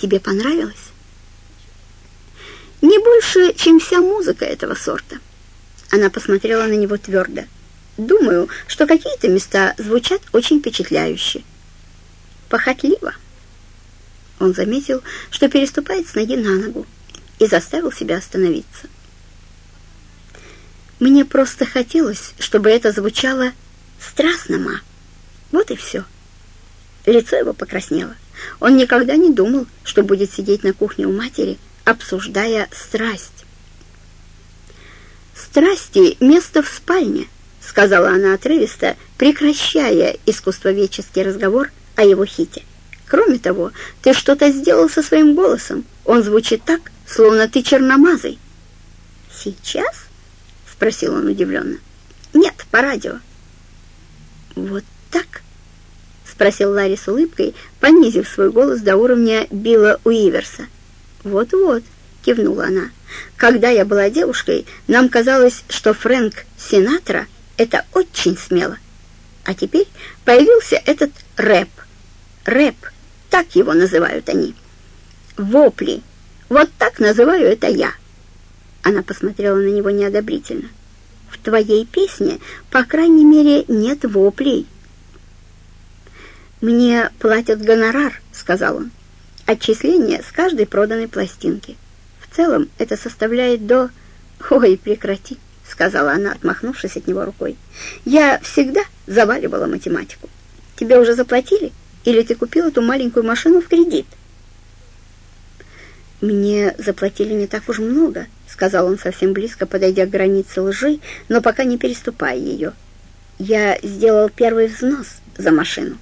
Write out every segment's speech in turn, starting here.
Тебе понравилось? Не больше, чем вся музыка этого сорта. Она посмотрела на него твердо. Думаю, что какие-то места звучат очень впечатляюще. Похотливо. Он заметил, что переступает с ноги на ногу, и заставил себя остановиться. Мне просто хотелось, чтобы это звучало страстно, ма. Вот и все. Лицо его покраснело. Он никогда не думал, что будет сидеть на кухне у матери, обсуждая страсть. «Страсти — место в спальне», — сказала она отрывисто, прекращая искусствоведческий разговор о его хите. «Кроме того, ты что-то сделал со своим голосом. Он звучит так, словно ты черномазый». «Сейчас?» — спросил он удивленно. «Нет, по радио». «Вот так?» — спросил Ларри с улыбкой, понизив свой голос до уровня Билла Уиверса. «Вот-вот», — кивнула она. «Когда я была девушкой, нам казалось, что Фрэнк Синатра — это очень смело. А теперь появился этот рэп. Рэп, так его называют они. Вопли. Вот так называю это я». Она посмотрела на него неодобрительно. «В твоей песне, по крайней мере, нет воплей». «Мне платят гонорар», — сказал он. «Отчисление с каждой проданной пластинки. В целом это составляет до...» «Ой, прекрати», — сказала она, отмахнувшись от него рукой. «Я всегда заваливала математику. Тебе уже заплатили? Или ты купил эту маленькую машину в кредит?» «Мне заплатили не так уж много», — сказал он совсем близко, подойдя к границе лжи, но пока не переступая ее. «Я сделал первый взнос за машину»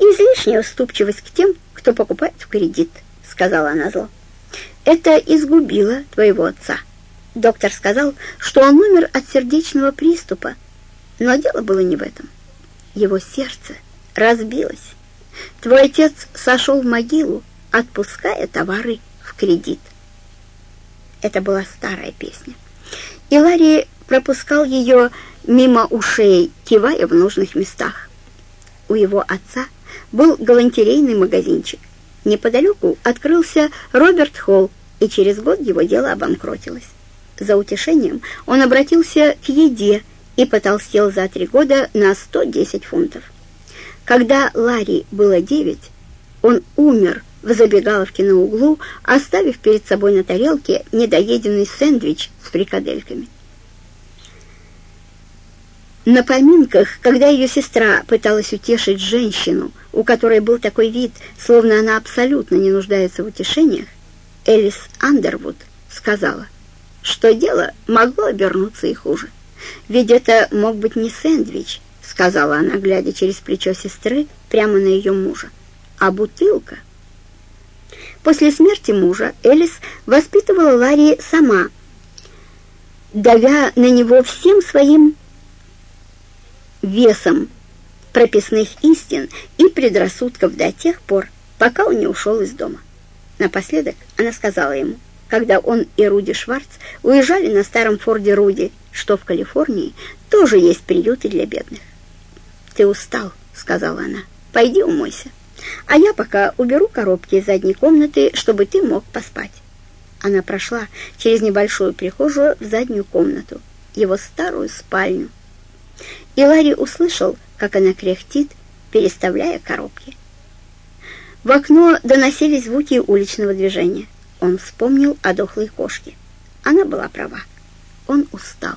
излишняя уступчивость к тем, кто покупает в кредит», — сказала она зло. «Это изгубило твоего отца. Доктор сказал, что он умер от сердечного приступа, но дело было не в этом. Его сердце разбилось. Твой отец сошел в могилу, отпуская товары в кредит». Это была старая песня. И Ларри пропускал ее мимо ушей, кивая в нужных местах. У его отца – был галантерейный магазинчик. Неподалеку открылся Роберт Холл, и через год его дело обанкротилось. За утешением он обратился к еде и потолстел за три года на 110 фунтов. Когда Ларри было девять, он умер в забегаловке на углу, оставив перед собой на тарелке недоеденный сэндвич с фрикадельками. На поминках, когда ее сестра пыталась утешить женщину, у которой был такой вид, словно она абсолютно не нуждается в утешениях, Элис Андервуд сказала, что дело могло обернуться и хуже. «Ведь это мог быть не сэндвич», — сказала она, глядя через плечо сестры прямо на ее мужа, «а бутылка». После смерти мужа Элис воспитывала Ларри сама, давя на него всем своим весом прописных истин и предрассудков до тех пор, пока он не ушел из дома. Напоследок она сказала ему, когда он и Руди Шварц уезжали на старом Форде Руди, что в Калифорнии тоже есть приюты для бедных. «Ты устал», — сказала она, — «пойди умойся, а я пока уберу коробки из задней комнаты, чтобы ты мог поспать». Она прошла через небольшую прихожую в заднюю комнату, его старую спальню, и Ларри услышал, как она кряхтит, переставляя коробки. В окно доносились звуки уличного движения. Он вспомнил о дохлой кошке. Она была права. Он устал.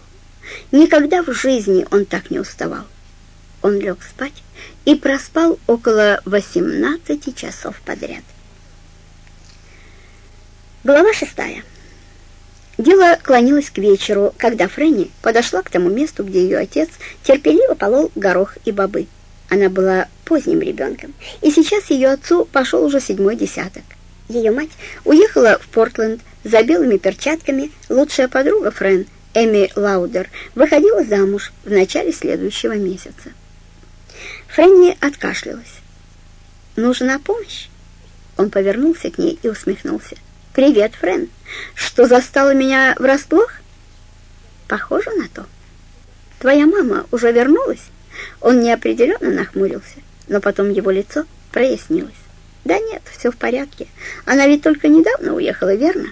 Никогда в жизни он так не уставал. Он лег спать и проспал около 18 часов подряд. Глава шестая. Дело клонилось к вечеру, когда Фрэнни подошла к тому месту, где ее отец терпеливо полол горох и бобы. Она была поздним ребенком, и сейчас ее отцу пошел уже седьмой десяток. Ее мать уехала в Портленд за белыми перчатками, лучшая подруга Фрэн, Эми Лаудер, выходила замуж в начале следующего месяца. Фрэнни откашлялась. «Нужна помощь?» Он повернулся к ней и усмехнулся. «Привет, Фрэн. Что застало меня врасплох?» «Похоже на то. Твоя мама уже вернулась?» Он неопределенно нахмурился, но потом его лицо прояснилось. Да нет, все в порядке. Она ведь только недавно уехала, верно?